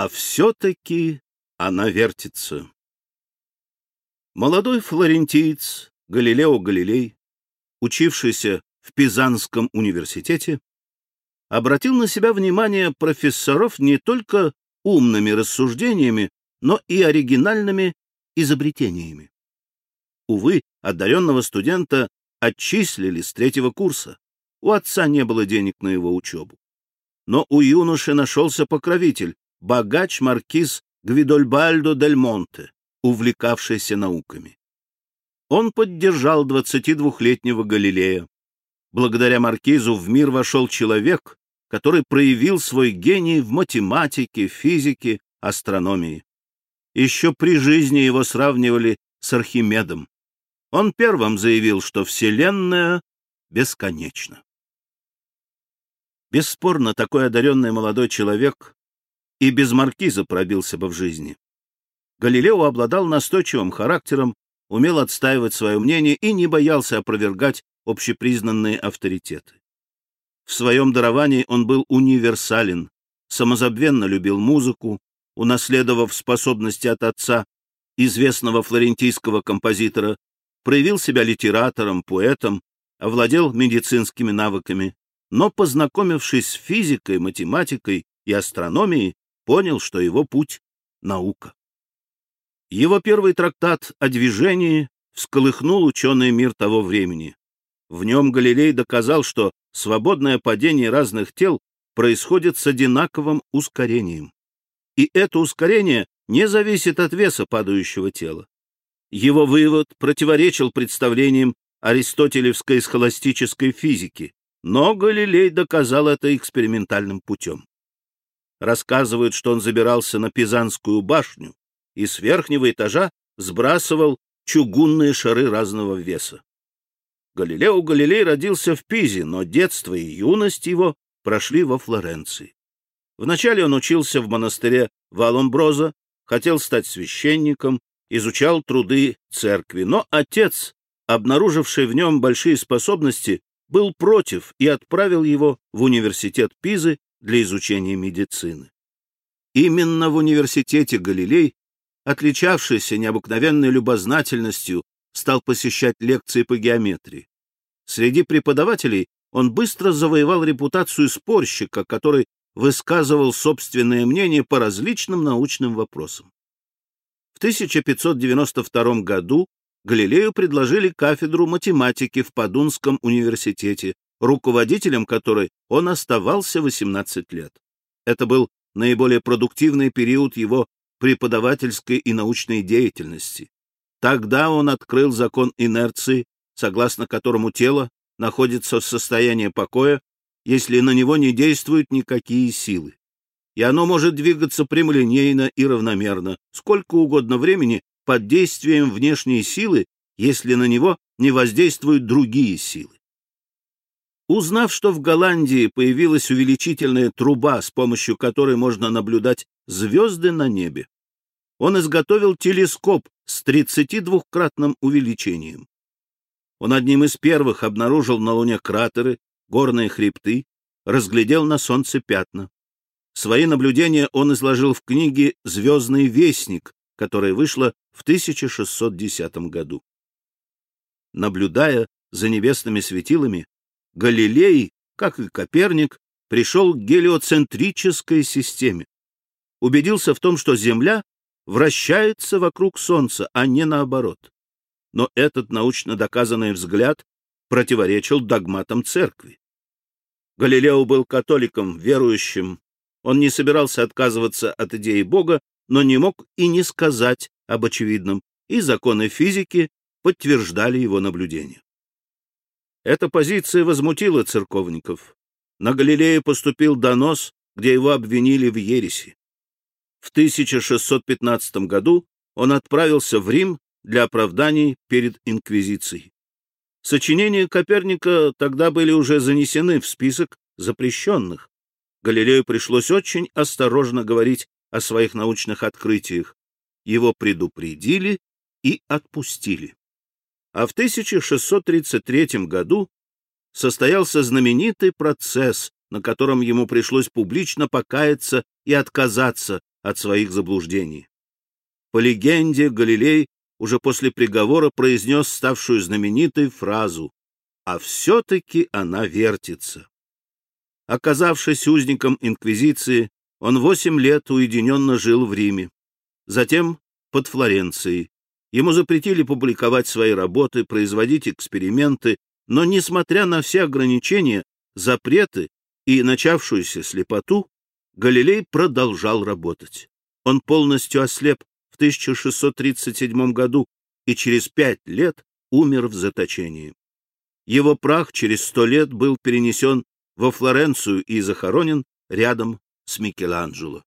А все-таки она вертится. Молодой флорентиец Галилео Галилей, учившийся в Пизанском университете, обратил на себя внимание профессоров не только умными рассуждениями, но и оригинальными изобретениями. Увы, одаренного студента отчислили с третьего курса. У отца не было денег на его учебу. Но у юноши нашелся покровитель, богач маркиз Гвидольбальдо дель Монте, увлекавшийся науками. Он поддержал 22-летнего Галилея. Благодаря маркизу в мир вошел человек, который проявил свой гений в математике, физике, астрономии. Еще при жизни его сравнивали с Архимедом. Он первым заявил, что Вселенная бесконечна. Бесспорно, такой одаренный молодой человек и без маркиза пробился бы в жизни. Галилео обладал настойчивым характером, умел отстаивать свое мнение и не боялся опровергать общепризнанные авторитеты. В своем даровании он был универсален, самозабвенно любил музыку, унаследовав способности от отца, известного флорентийского композитора, проявил себя литератором, поэтом, овладел медицинскими навыками, но, познакомившись с физикой, математикой и астрономией, понял, что его путь — наука. Его первый трактат о движении всколыхнул ученый мир того времени. В нем Галилей доказал, что свободное падение разных тел происходит с одинаковым ускорением. И это ускорение не зависит от веса падающего тела. Его вывод противоречил представлениям аристотелевской схоластической физики, но Галилей доказал это экспериментальным путем. Рассказывают, что он забирался на Пизанскую башню и с верхнего этажа сбрасывал чугунные шары разного веса. Галилео Галилей родился в Пизе, но детство и юность его прошли во Флоренции. Вначале он учился в монастыре Валомброза, хотел стать священником, изучал труды церкви, но отец, обнаруживший в нем большие способности, был против и отправил его в университет Пизы для изучения медицины. Именно в университете Галилей, отличавшийся необыкновенной любознательностью, стал посещать лекции по геометрии. Среди преподавателей он быстро завоевал репутацию спорщика, который высказывал собственное мнение по различным научным вопросам. В 1592 году Галилею предложили кафедру математики в Падунском университете, руководителем которой он оставался 18 лет. Это был наиболее продуктивный период его преподавательской и научной деятельности. Тогда он открыл закон инерции, согласно которому тело находится в состоянии покоя, если на него не действуют никакие силы. И оно может двигаться прямолинейно и равномерно, сколько угодно времени, под действием внешней силы, если на него не воздействуют другие силы. Узнав, что в Голландии появилась увеличительная труба, с помощью которой можно наблюдать звезды на небе, он изготовил телескоп с 32-кратным увеличением. Он одним из первых обнаружил на Луне кратеры, горные хребты, разглядел на Солнце пятна. Свои наблюдения он изложил в книге «Звездный вестник», которая вышла в 1610 году. Наблюдая за небесными светилами, Галилей, как и Коперник, пришел к гелиоцентрической системе. Убедился в том, что Земля вращается вокруг Солнца, а не наоборот. Но этот научно доказанный взгляд противоречил догматам церкви. Галилео был католиком, верующим. Он не собирался отказываться от идеи Бога, но не мог и не сказать об очевидном, и законы физики подтверждали его наблюдения. Эта позиция возмутила церковников. На Галилея поступил донос, где его обвинили в ереси. В 1615 году он отправился в Рим для оправданий перед инквизицией. Сочинения Коперника тогда были уже занесены в список запрещенных. Галилею пришлось очень осторожно говорить о своих научных открытиях. Его предупредили и отпустили а в 1633 году состоялся знаменитый процесс, на котором ему пришлось публично покаяться и отказаться от своих заблуждений. По легенде, Галилей уже после приговора произнес ставшую знаменитой фразу «А все-таки она вертится». Оказавшись узником Инквизиции, он восемь лет уединенно жил в Риме, затем под Флоренцией. Ему запретили публиковать свои работы, производить эксперименты, но, несмотря на все ограничения, запреты и начавшуюся слепоту, Галилей продолжал работать. Он полностью ослеп в 1637 году и через пять лет умер в заточении. Его прах через сто лет был перенесен во Флоренцию и захоронен рядом с Микеланджело.